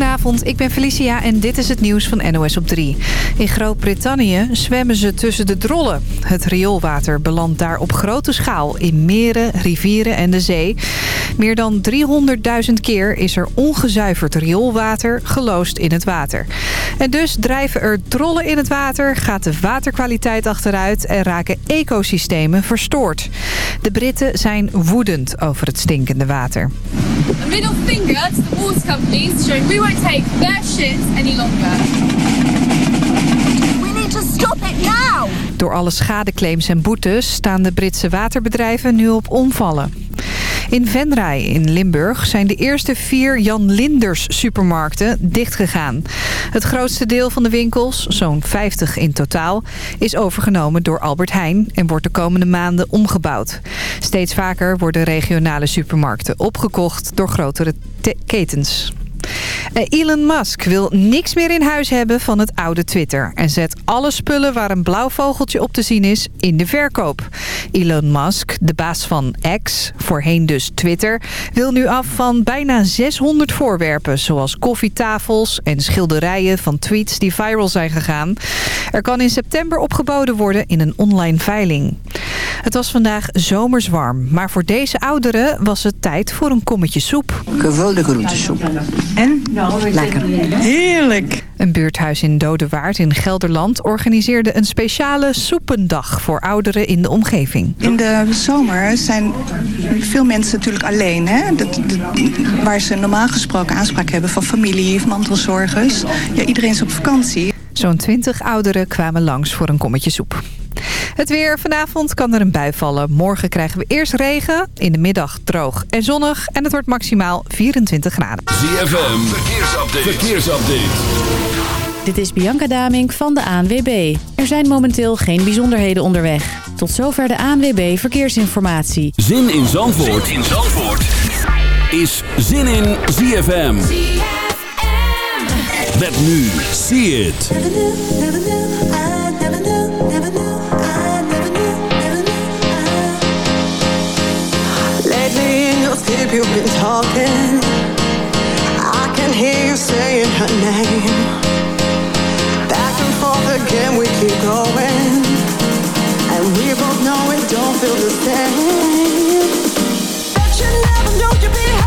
Goedenavond, ik ben Felicia en dit is het nieuws van NOS op 3. In Groot-Brittannië zwemmen ze tussen de drollen. Het rioolwater belandt daar op grote schaal in meren, rivieren en de zee. Meer dan 300.000 keer is er ongezuiverd rioolwater geloosd in het water. En dus drijven er drollen in het water, gaat de waterkwaliteit achteruit... en raken ecosystemen verstoord. De Britten zijn woedend over het stinkende water. A middle finger to the companies take their any longer. We! Door alle schadeclaims en boetes staan de Britse waterbedrijven nu op omvallen. In Venray in Limburg zijn de eerste vier Jan Linders supermarkten dichtgegaan. Het grootste deel van de winkels, zo'n 50 in totaal, is overgenomen door Albert Heijn en wordt de komende maanden omgebouwd. Steeds vaker worden regionale supermarkten opgekocht door grotere ketens. Eh, Elon Musk wil niks meer in huis hebben van het oude Twitter... en zet alle spullen waar een blauw vogeltje op te zien is in de verkoop. Elon Musk, de baas van X, voorheen dus Twitter... wil nu af van bijna 600 voorwerpen... zoals koffietafels en schilderijen van tweets die viral zijn gegaan. Er kan in september opgeboden worden in een online veiling. Het was vandaag zomers warm, maar voor deze ouderen was het tijd voor een kommetje soep. Gevulde groentesoep. En? Lekker. Heerlijk. Een buurthuis in Dodewaard in Gelderland organiseerde een speciale soependag voor ouderen in de omgeving. In de zomer zijn veel mensen natuurlijk alleen. Hè? Dat, dat, waar ze normaal gesproken aanspraak hebben van familie, mantelzorgers. Ja, iedereen is op vakantie. Zo'n 20 ouderen kwamen langs voor een kommetje soep. Het weer. Vanavond kan er een bui vallen. Morgen krijgen we eerst regen. In de middag droog en zonnig. En het wordt maximaal 24 graden. ZFM. Verkeersupdate. Verkeersupdate. Dit is Bianca Damink van de ANWB. Er zijn momenteel geen bijzonderheden onderweg. Tot zover de ANWB Verkeersinformatie. Zin in Zandvoort, zin in Zandvoort. is Zin in ZFM. Met nu. See it. You've been talking. I can hear you saying her name. Back and forth again, we keep going. And we both know it don't feel the same. Bet you never know you'll be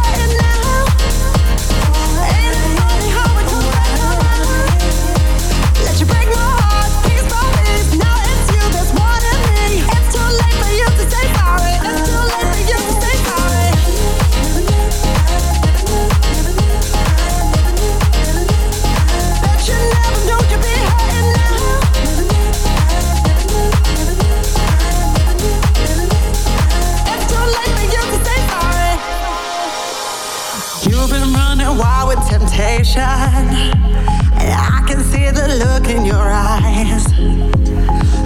and I can see the look in your eyes.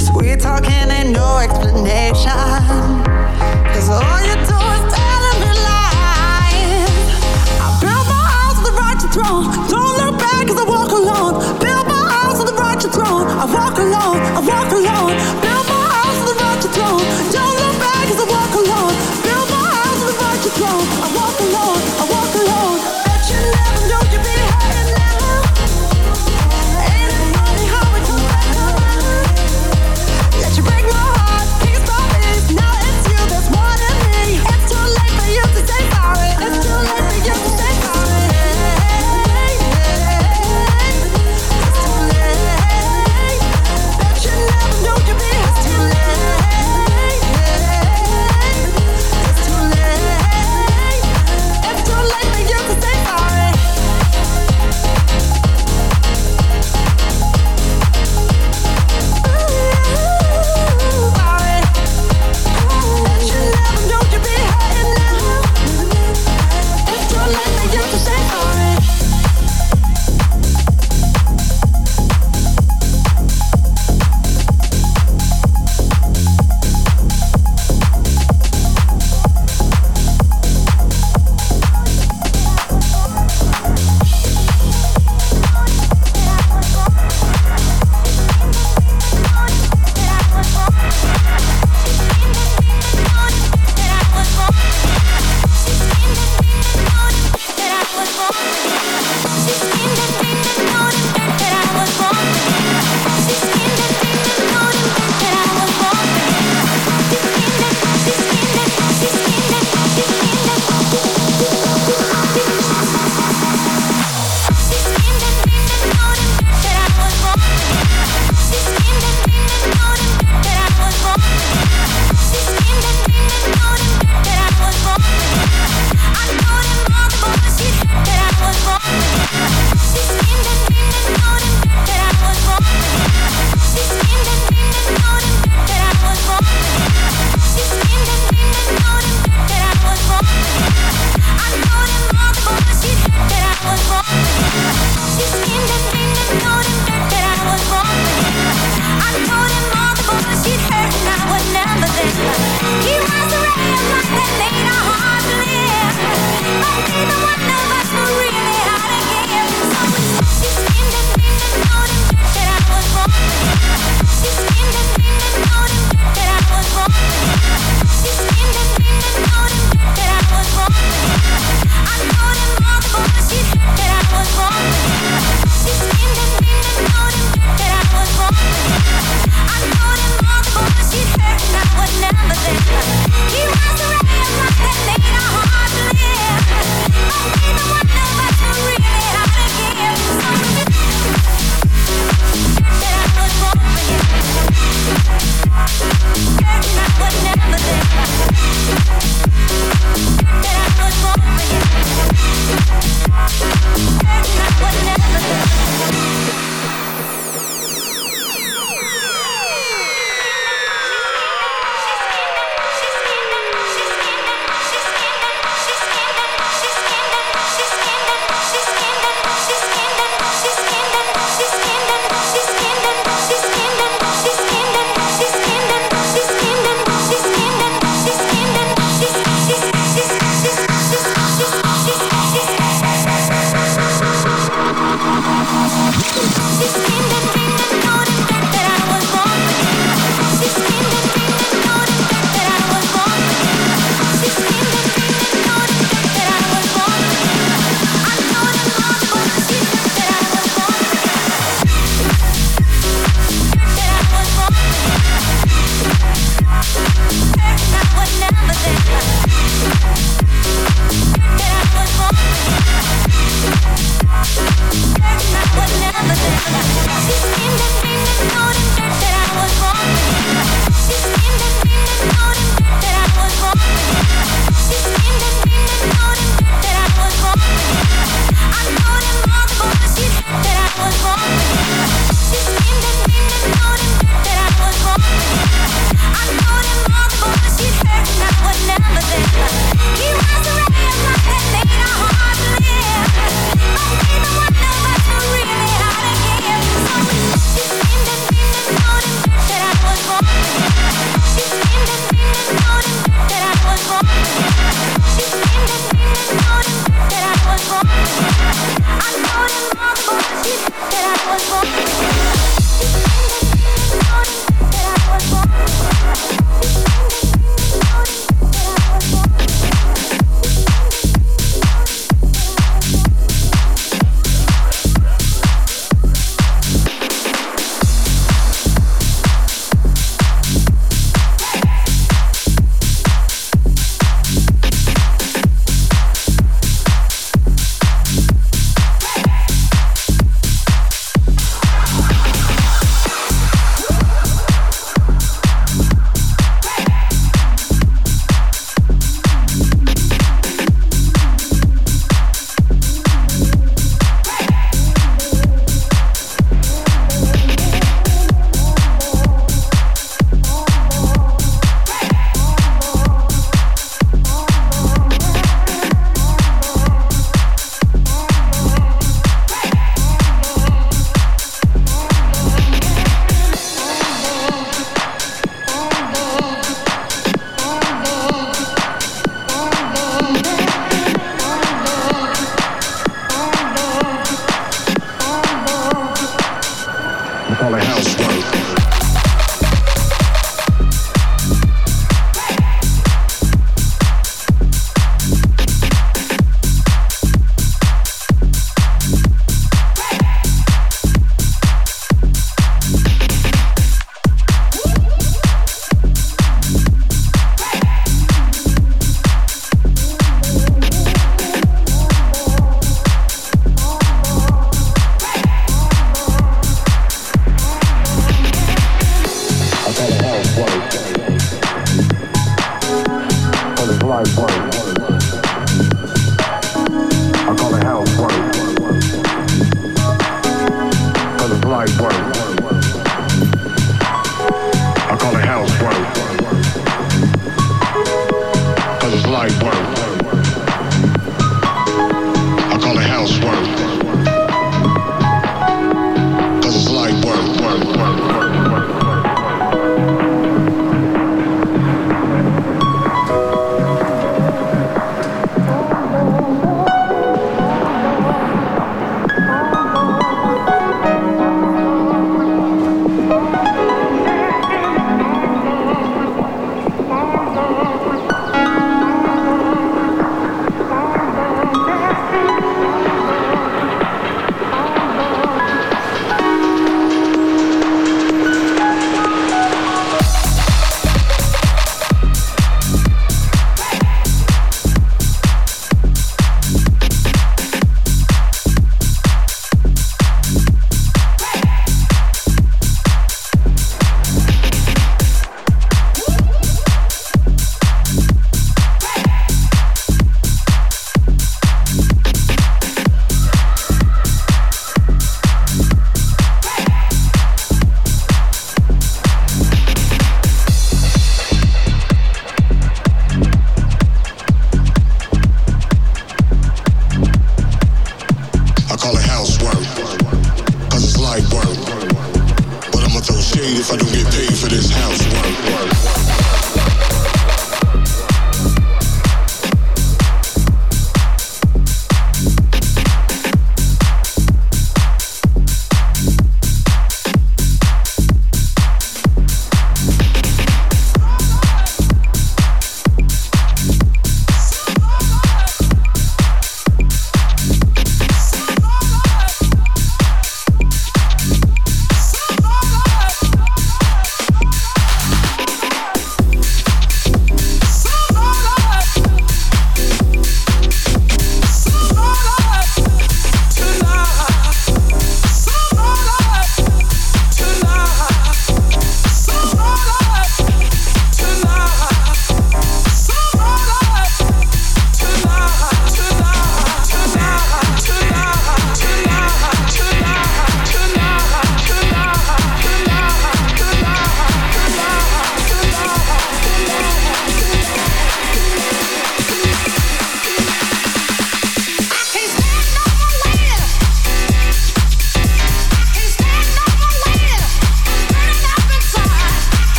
Sweet talking and no explanation, 'cause all you do is telling me lies. I built my house on the righteous throne. Don't look back 'cause I walk alone. Build my house on the righteous throne. I walk alone. I walk alone.